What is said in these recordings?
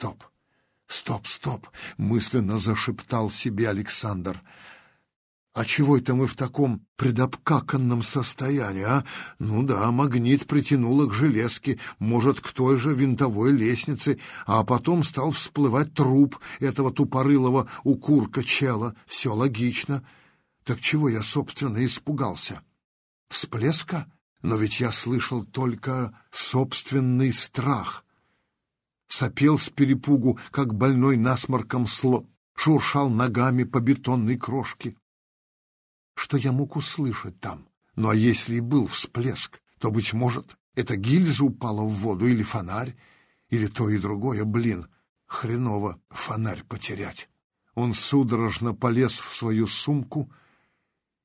Стоп, стоп, стоп, мысленно зашептал себе Александр. А чего это мы в таком предобкаканном состоянии, а? Ну да, магнит притянуло к железке, может, к той же винтовой лестнице, а потом стал всплывать труп этого тупорылого укурка чела. Все логично. Так чего я, собственно, испугался? Всплеска? Но ведь я слышал только собственный страх. Сопел с перепугу, как больной насморком сло, шуршал ногами по бетонной крошке что я мог услышать там. Ну а если и был всплеск, то, быть может, эта гильза упала в воду или фонарь, или то и другое, блин, хреново фонарь потерять. Он судорожно полез в свою сумку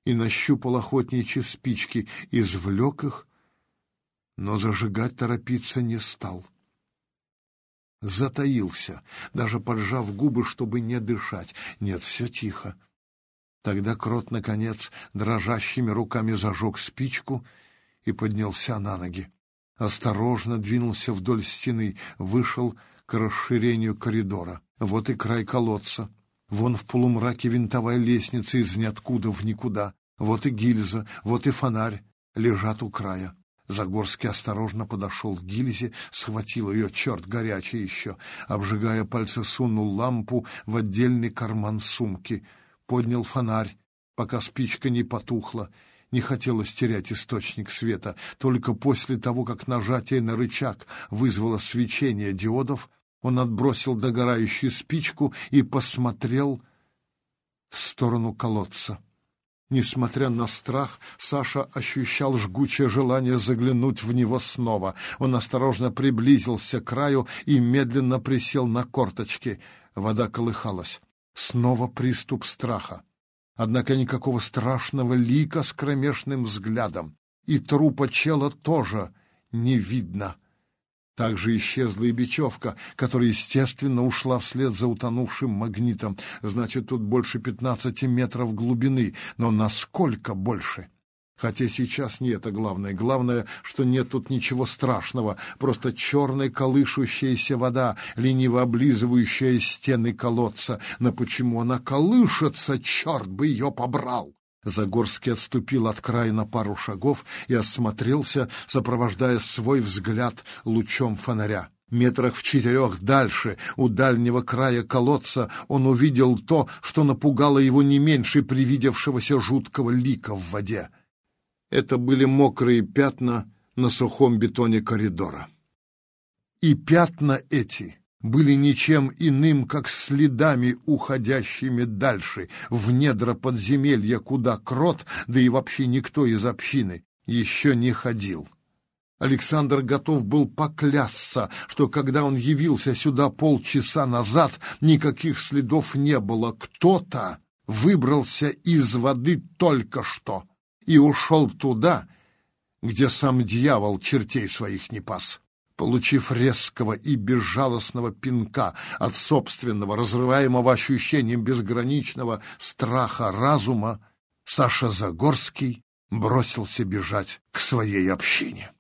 и нащупал охотничьи спички, извлек их, но зажигать торопиться не стал. Затаился, даже поджав губы, чтобы не дышать. Нет, все тихо. Тогда Крот, наконец, дрожащими руками зажег спичку и поднялся на ноги. Осторожно двинулся вдоль стены, вышел к расширению коридора. Вот и край колодца. Вон в полумраке винтовая лестница из ниоткуда в никуда. Вот и гильза, вот и фонарь лежат у края. Загорский осторожно подошел к гильзе, схватил ее, черт, горячий еще, обжигая пальцы, сунул лампу в отдельный карман сумки — поднял фонарь, пока спичка не потухла. Не хотелось терять источник света. Только после того, как нажатие на рычаг вызвало свечение диодов, он отбросил догорающую спичку и посмотрел в сторону колодца. Несмотря на страх, Саша ощущал жгучее желание заглянуть в него снова. Он осторожно приблизился к краю и медленно присел на корточки. Вода колыхалась. Снова приступ страха. Однако никакого страшного лика с кромешным взглядом. И трупа чела тоже не видно. Также исчезла и бечевка, которая, естественно, ушла вслед за утонувшим магнитом. Значит, тут больше пятнадцати метров глубины. Но насколько больше? Хотя сейчас не это главное. Главное, что нет тут ничего страшного. Просто черная колышущаяся вода, лениво облизывающая стены колодца. Но почему она колышется, черт бы ее побрал! Загорский отступил от края на пару шагов и осмотрелся, сопровождая свой взгляд лучом фонаря. Метрах в четырех дальше, у дальнего края колодца, он увидел то, что напугало его не меньше привидевшегося жуткого лика в воде. Это были мокрые пятна на сухом бетоне коридора. И пятна эти были ничем иным, как следами, уходящими дальше, в недра подземелья, куда крот, да и вообще никто из общины, еще не ходил. Александр готов был поклясться, что когда он явился сюда полчаса назад, никаких следов не было. Кто-то выбрался из воды только что и ушел туда, где сам дьявол чертей своих не пас. Получив резкого и безжалостного пинка от собственного, разрываемого ощущением безграничного страха разума, Саша Загорский бросился бежать к своей общине.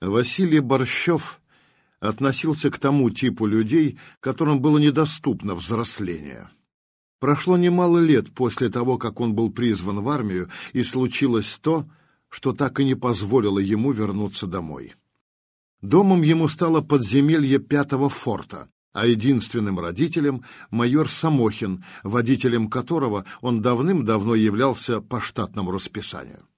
Василий Борщев относился к тому типу людей, которым было недоступно взросление. Прошло немало лет после того, как он был призван в армию, и случилось то, что так и не позволило ему вернуться домой. Домом ему стало подземелье пятого форта, а единственным родителем — майор Самохин, водителем которого он давным-давно являлся по штатному расписанию.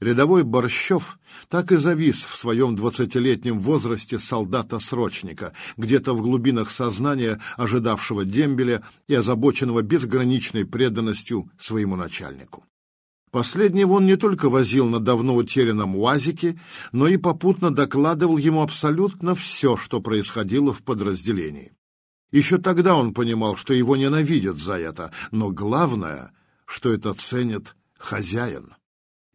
Рядовой Борщев так и завис в своем двадцатилетнем возрасте солдата-срочника, где-то в глубинах сознания ожидавшего дембеля и озабоченного безграничной преданностью своему начальнику. Последнего он не только возил на давно утерянном УАЗике, но и попутно докладывал ему абсолютно все, что происходило в подразделении. Еще тогда он понимал, что его ненавидят за это, но главное, что это ценит хозяин.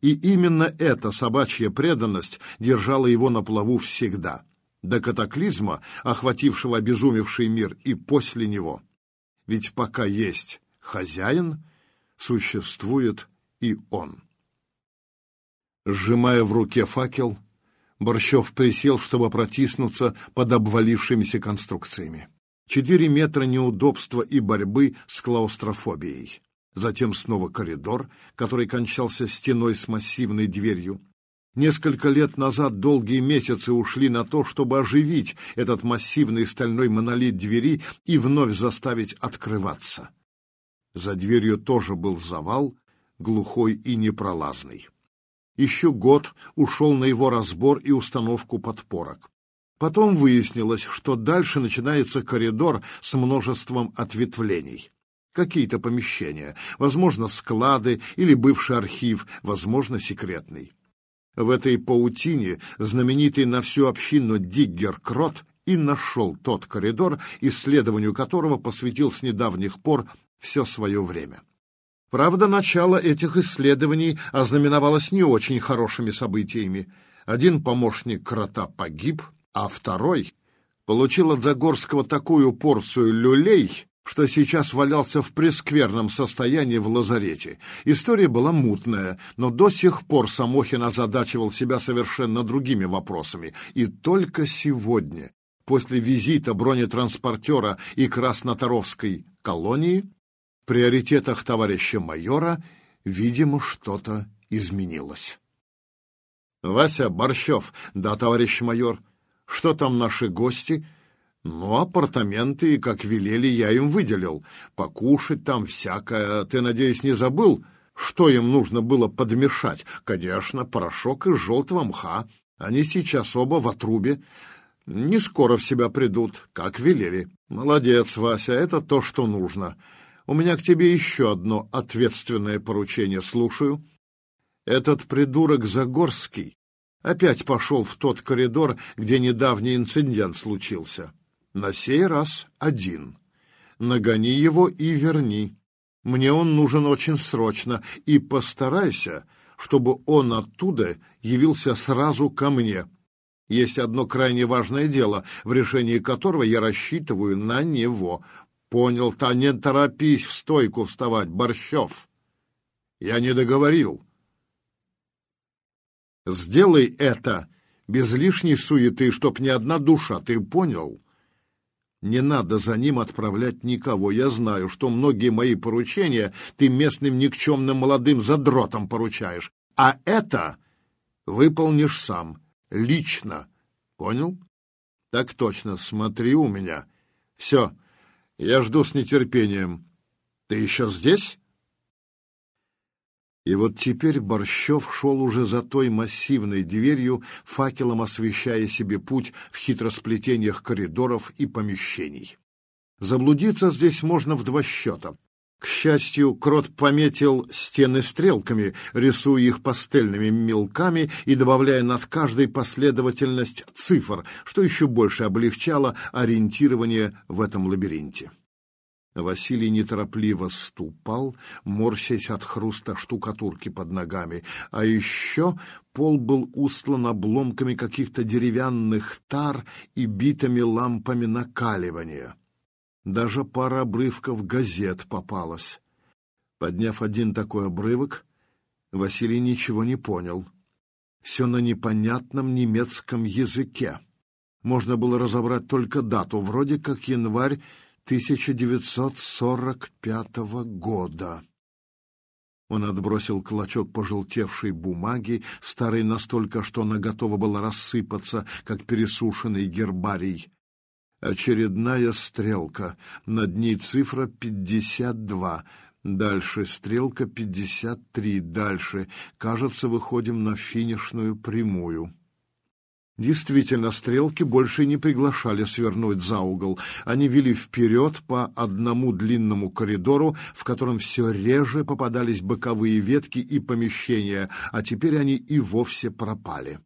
И именно эта собачья преданность держала его на плаву всегда, до катаклизма, охватившего обезумевший мир, и после него. Ведь пока есть хозяин, существует и он. Сжимая в руке факел, Борщев присел, чтобы протиснуться под обвалившимися конструкциями. Четыре метра неудобства и борьбы с клаустрофобией. Затем снова коридор, который кончался стеной с массивной дверью. Несколько лет назад долгие месяцы ушли на то, чтобы оживить этот массивный стальной монолит двери и вновь заставить открываться. За дверью тоже был завал, глухой и непролазный. Еще год ушел на его разбор и установку подпорок. Потом выяснилось, что дальше начинается коридор с множеством ответвлений. Какие-то помещения, возможно, склады или бывший архив, возможно, секретный. В этой паутине знаменитый на всю общину Диггер Крот и нашел тот коридор, исследованию которого посвятил с недавних пор все свое время. Правда, начало этих исследований ознаменовалось не очень хорошими событиями. Один помощник крота погиб, а второй получил от Загорского такую порцию люлей, что сейчас валялся в прескверном состоянии в лазарете. История была мутная, но до сих пор Самохин озадачивал себя совершенно другими вопросами. И только сегодня, после визита бронетранспортера и Красноторовской колонии, приоритетах товарища майора, видимо, что-то изменилось. «Вася Борщев, да, товарищ майор, что там наши гости?» Ну, апартаменты, как велели, я им выделил. Покушать там всякое. Ты, надеюсь, не забыл, что им нужно было подмешать? Конечно, порошок из желтого мха. Они сейчас оба в отрубе. Не скоро в себя придут, как велели. Молодец, Вася, это то, что нужно. У меня к тебе еще одно ответственное поручение. Слушаю. Этот придурок Загорский опять пошел в тот коридор, где недавний инцидент случился. На сей раз один. Нагони его и верни. Мне он нужен очень срочно, и постарайся, чтобы он оттуда явился сразу ко мне. Есть одно крайне важное дело, в решении которого я рассчитываю на него. Понял, та не торопись в стойку вставать, Борщев. Я не договорил. Сделай это без лишней суеты, чтоб ни одна душа, ты понял? Не надо за ним отправлять никого. Я знаю, что многие мои поручения ты местным никчемным молодым задротам поручаешь. А это выполнишь сам, лично. Понял? Так точно, смотри у меня. Все, я жду с нетерпением. Ты еще здесь? И вот теперь Борщев шел уже за той массивной дверью, факелом освещая себе путь в хитросплетениях коридоров и помещений. Заблудиться здесь можно в два счета. К счастью, Крот пометил стены стрелками, рисуя их пастельными мелками и добавляя над каждой последовательность цифр, что еще больше облегчало ориентирование в этом лабиринте. Василий неторопливо ступал, морщась от хруста штукатурки под ногами, а еще пол был устлан обломками каких-то деревянных тар и битыми лампами накаливания. Даже пара обрывков газет попалась. Подняв один такой обрывок, Василий ничего не понял. Все на непонятном немецком языке. Можно было разобрать только дату, вроде как январь 1945 года. Он отбросил клочок пожелтевшей бумаги, старой настолько, что она готова была рассыпаться, как пересушенный гербарий. Очередная стрелка, над ней цифра 52, дальше стрелка 53, дальше. Кажется, выходим на финишную прямую. Действительно, стрелки больше не приглашали свернуть за угол. Они вели вперед по одному длинному коридору, в котором все реже попадались боковые ветки и помещения, а теперь они и вовсе пропали.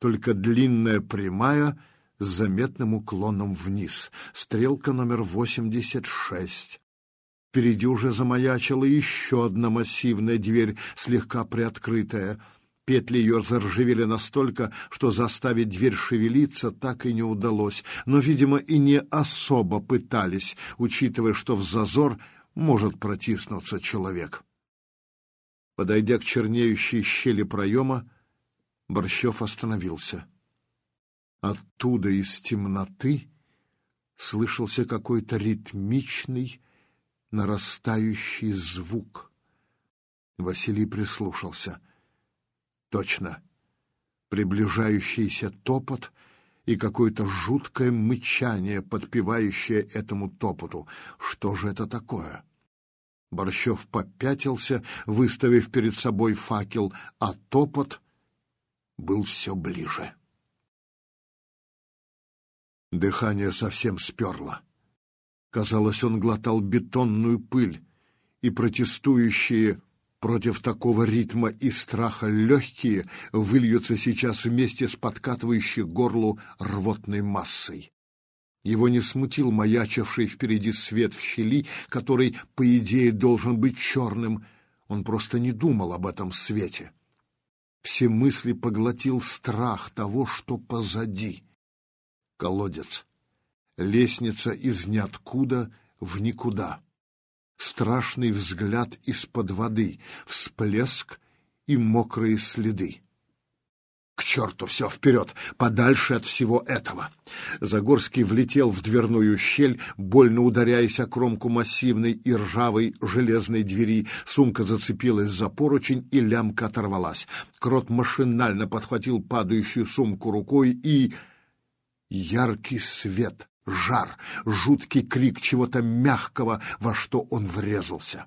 Только длинная прямая с заметным уклоном вниз. Стрелка номер 86. Впереди уже замаячила еще одна массивная дверь, слегка приоткрытая — Петли ее заржавели настолько, что заставить дверь шевелиться так и не удалось, но, видимо, и не особо пытались, учитывая, что в зазор может протиснуться человек. Подойдя к чернеющей щели проема, Борщев остановился. Оттуда из темноты слышался какой-то ритмичный, нарастающий звук. Василий прислушался. Точно. Приближающийся топот и какое-то жуткое мычание, подпевающее этому топоту. Что же это такое? Борщев попятился, выставив перед собой факел, а топот был все ближе. Дыхание совсем сперло. Казалось, он глотал бетонную пыль, и протестующие против такого ритма и страха легкие выльются сейчас вместе с подкатывающей горлу рвотной массой. Его не смутил маячивший впереди свет в щели, который, по идее, должен быть черным. Он просто не думал об этом свете. Все мысли поглотил страх того, что позади. Колодец. Лестница из ниоткуда в никуда. Страшный взгляд из-под воды, всплеск и мокрые следы. К черту все вперед, подальше от всего этого. Загорский влетел в дверную щель, больно ударяясь о кромку массивной и ржавой железной двери. Сумка зацепилась за поручень, и лямка оторвалась. Крот машинально подхватил падающую сумку рукой и... Яркий свет, жар, жуткий крик чего-то мягкого, во что он врезался.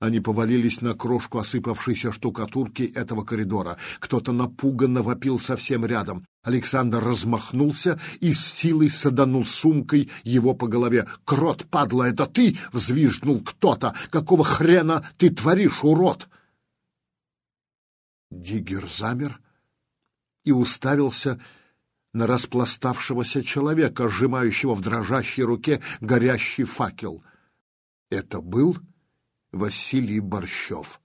Они повалились на крошку осыпавшейся штукатурки этого коридора. Кто-то напуганно вопил совсем рядом. Александр размахнулся и с силой саданул сумкой его по голове. «Крот, падла, это ты!» — взвизгнул кто-то. «Какого хрена ты творишь, урод?» Диггер замер и уставился на распластавшегося человека, сжимающего в дрожащей руке горящий факел. Это был Василий Борщев.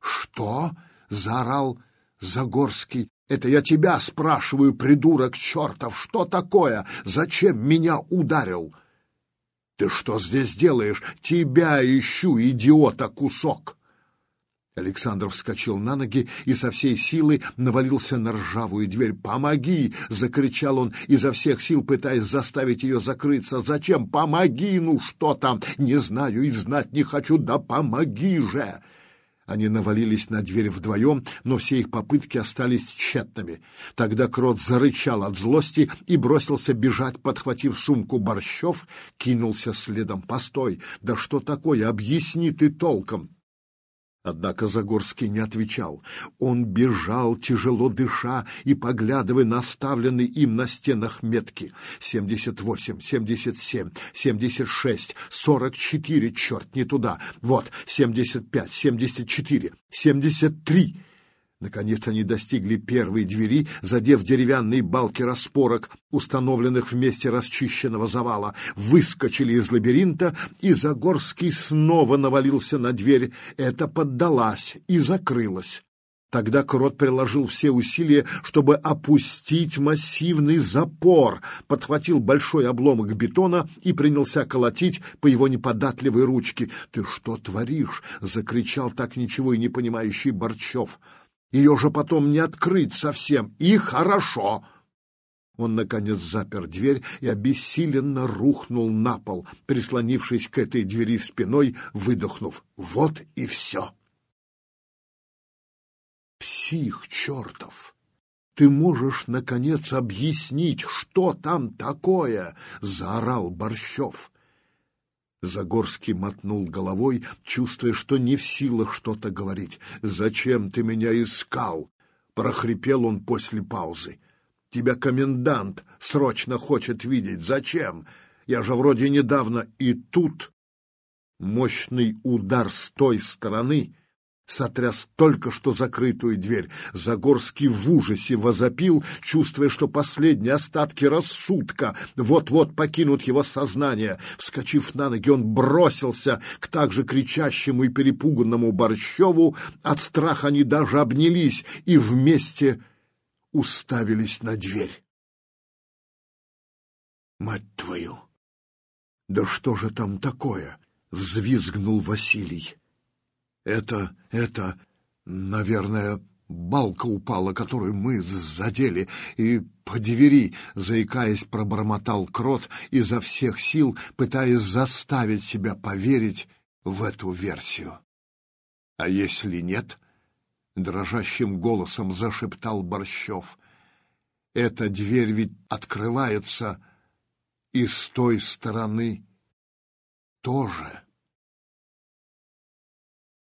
«Что?» — заорал Загорский. «Это я тебя спрашиваю, придурок чертов! Что такое? Зачем меня ударил?» «Ты что здесь делаешь? Тебя ищу, идиота, кусок!» Александр вскочил на ноги и со всей силы навалился на ржавую дверь. «Помоги!» — закричал он, изо всех сил пытаясь заставить ее закрыться. «Зачем? Помоги! Ну что там? Не знаю и знать не хочу. Да помоги же!» Они навалились на дверь вдвоем, но все их попытки остались тщетными. Тогда Крот зарычал от злости и бросился бежать, подхватив сумку Борщев, кинулся следом. «Постой! Да что такое? Объясни ты толком!» Однако Загорский не отвечал. Он бежал, тяжело дыша и поглядывая на оставленные им на стенах метки. Семьдесят восемь, семьдесят семь, семьдесят шесть, сорок четыре, черт, не туда. Вот, семьдесят пять, семьдесят четыре, семьдесят три. Наконец они достигли первой двери, задев деревянные балки распорок, установленных в месте расчищенного завала, выскочили из лабиринта, и Загорский снова навалился на дверь. Это поддалась и закрылась. Тогда Крот приложил все усилия, чтобы опустить массивный запор, подхватил большой обломок бетона и принялся колотить по его неподатливой ручке. «Ты что творишь?» — закричал так ничего и не понимающий Борчев. Ее же потом не открыть совсем. И хорошо. Он, наконец, запер дверь и обессиленно рухнул на пол, прислонившись к этой двери спиной, выдохнув. Вот и все. Псих чертов! Ты можешь, наконец, объяснить, что там такое? — заорал Борщев. Загорский мотнул головой, чувствуя, что не в силах что-то говорить. «Зачем ты меня искал?» — прохрипел он после паузы. «Тебя комендант срочно хочет видеть. Зачем? Я же вроде недавно и тут...» Мощный удар с той стороны сотряс только что закрытую дверь. Загорский в ужасе возопил, чувствуя, что последние остатки рассудка вот-вот покинут его сознание. Вскочив на ноги, он бросился к так же кричащему и перепуганному Борщеву. От страха они даже обнялись и вместе уставились на дверь. «Мать твою! Да что же там такое?» — взвизгнул Василий. Это, это, наверное, балка упала, которую мы задели, и по двери!» — заикаясь, пробормотал Крот изо всех сил, пытаясь заставить себя поверить в эту версию. «А если нет?» — дрожащим голосом зашептал Борщев. «Эта дверь ведь открывается и с той стороны тоже».